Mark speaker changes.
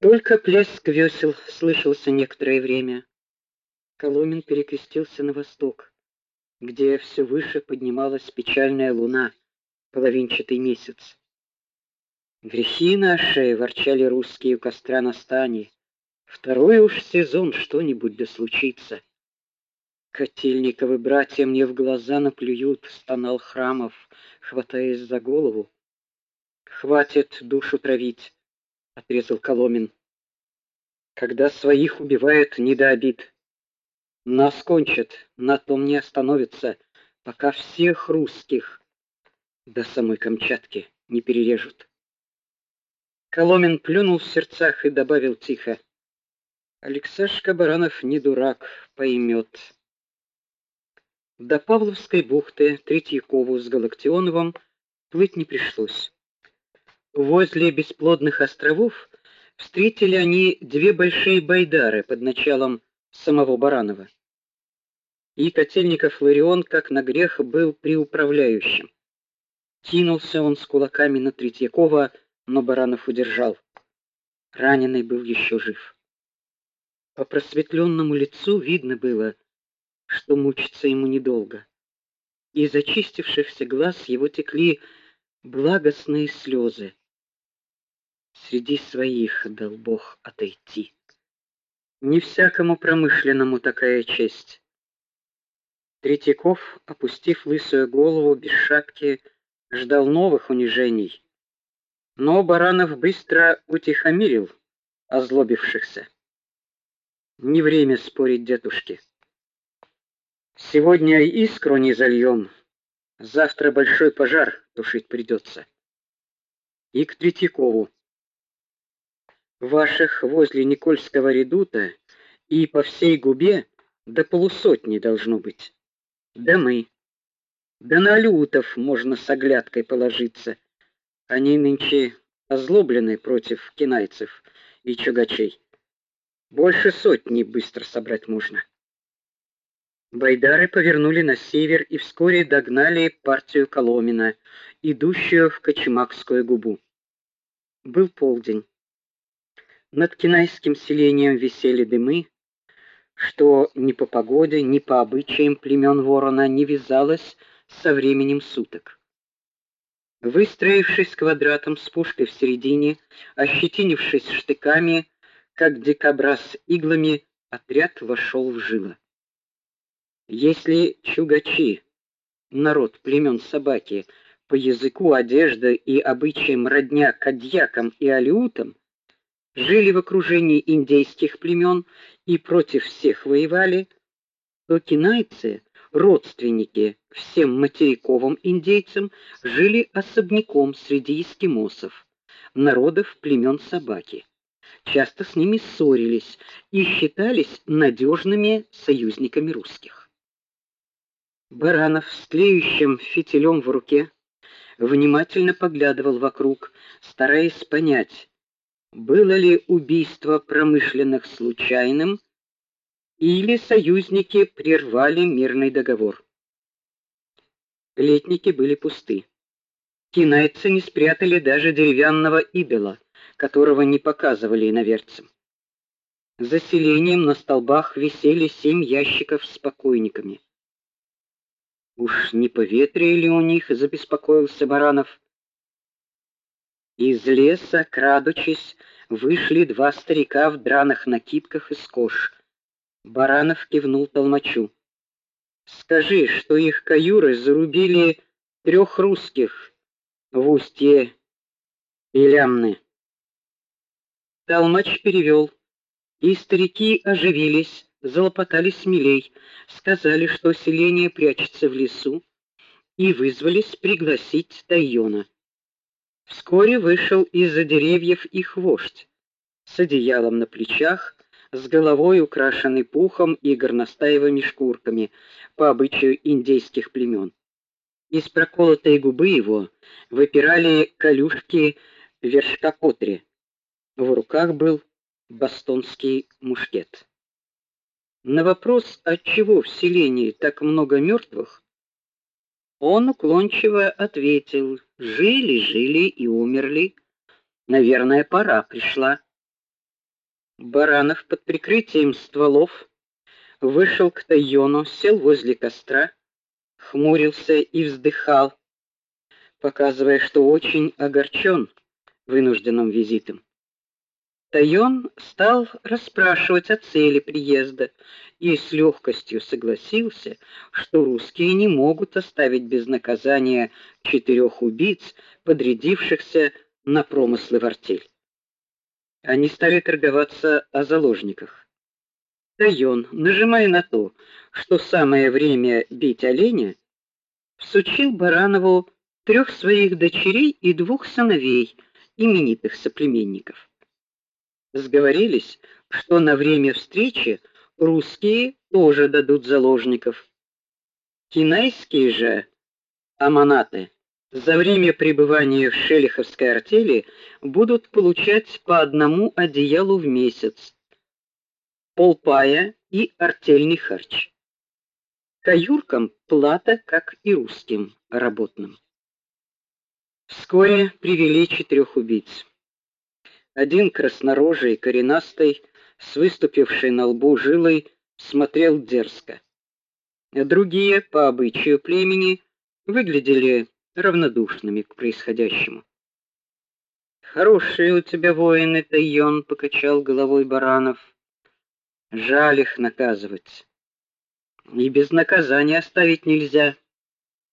Speaker 1: Только плеск весел слышался некоторое время. Коломин перекрестился на восток, где все выше поднималась печальная луна, половинчатый месяц. Грехи наши, ворчали русские у костра на стане. Второй уж сезон что-нибудь да случится. Котельниковы братья мне в глаза наплюют, стонал Храмов, хватаясь за голову. Хватит душу травить, отрезал Коломин. Когда своих убивают, не до обид. Нас кончат, на том не остановится, пока всех русских до самой Камчатки не перережут. Коломин плюнул в сердцах и добавил тихо: Алексашка Баранов не дурак, поймет. До Павловской бухты Третьякову с Галактионовым плыть не пришлось. Возле бесплодных островов встретили они две большие байдары под началом самого Баранова. И Котельников Ларион, как на грех, был приуправляющим. Кинулся он с кулаками на Третьякова, но Баранов удержал. Раненый был еще жив. По просветленному лицу видно было, что мучиться ему недолго. Из очистившихся глаз его текли благостные слезы. Среди своих дал Бог отойти. Не всякому промышленному такая честь. Третьяков, опустив лысую голову без шапки, ждал новых унижений. Но Баранов быстро утихомирил озлобившихся. Не время спорить, дедушки. Сегодня искру не зальем, завтра большой пожар тушить придется. И к Третьякову. Ваших возле Никольского редута и по всей губе до полусотни должно быть. Да мы. Да на лютов можно с оглядкой положиться. Они нынче озлоблены против кинайцев и чугачей. Больше сотни быстро собрать можно. Байдары повернули на север и вскоре догнали партию Коломина, идущую в Кочемакскую губу. Был полдень. Над кинайским селением висели дымы, что ни по погоде, ни по обычаям племен Ворона не вязалось со временем суток. Выстроившись квадратом с пушкой в середине, ощетинившись штыками, как дикобраз иглами, отряд вошел в жило. Если чугачи, народ племен собаки, по языку, одежде и обычаям родня кадьякам и алиутам, жили в окружении индейских племен и против всех воевали, то кинайцы, родственники всем материковым индейцам, жили особняком среди эскимосов, народов племен собаки часто с ними ссорились и считались надежными союзниками русских. Баранов с тлеющим фитилем в руке внимательно поглядывал вокруг, стараясь понять, было ли убийство промышленных случайным или союзники прервали мирный договор. Летники были пусты. Кинайцы не спрятали даже деревянного идола которого не показывали иноверцам. За селением на столбах висели семь ящиков с покойниками. Уж не поветрие у них, забеспокоился Баранов. Из леса, крадучись, вышли два старика в драных накидках из кож. Баранов кивнул толмачу. Скажи, что их каюры зарубили трех русских в устье Илямны. Толмач перевел, и старики оживились, залопотали смелей, сказали, что селение прячется в лесу, и вызвались пригласить Тайона. Вскоре вышел из-за деревьев их вождь с одеялом на плечах, с головой украшенной пухом и горностаевыми шкурками по обычаю индейских племен. Из проколотой губы его выпирали колюшки вершкопотри. В руках был бастонский мушкет. На вопрос, отчего в селении так много мертвых, он уклончиво ответил: жили, жили и умерли. Наверное, пора пришла. Баранов под прикрытием стволов вышел к Тайону, сел возле костра, хмурился и вздыхал, показывая, что очень огорчен вынужденным визитом. Тайон стал расспрашивать о цели приезда и с легкостью согласился, что русские не могут оставить без наказания четырех убийц, подрядившихся на промыслы в артель. Они стали торговаться о заложниках. Тайон, нажимая на то, что самое время бить оленя, всучил Баранову трех своих дочерей и двух сыновей, именитых соплеменников. Сговорились, что на время встречи русские тоже дадут заложников. Кинайские же аманаты за время пребывания в Шелиховской артели будут получать по одному одеялу в месяц, полпая и артельный харч. Каюркам плата, как и русским работным. Вскоре привели четырех убийц. Один краснорожий, коренастый, с выступившей на лбу жилой, смотрел дерзко. Другие, по обычаю племени, выглядели равнодушными к происходящему. Хорошие у тебя воины, Тайон, покачал головой Баранов. Жаль их наказывать. И без наказания оставить нельзя.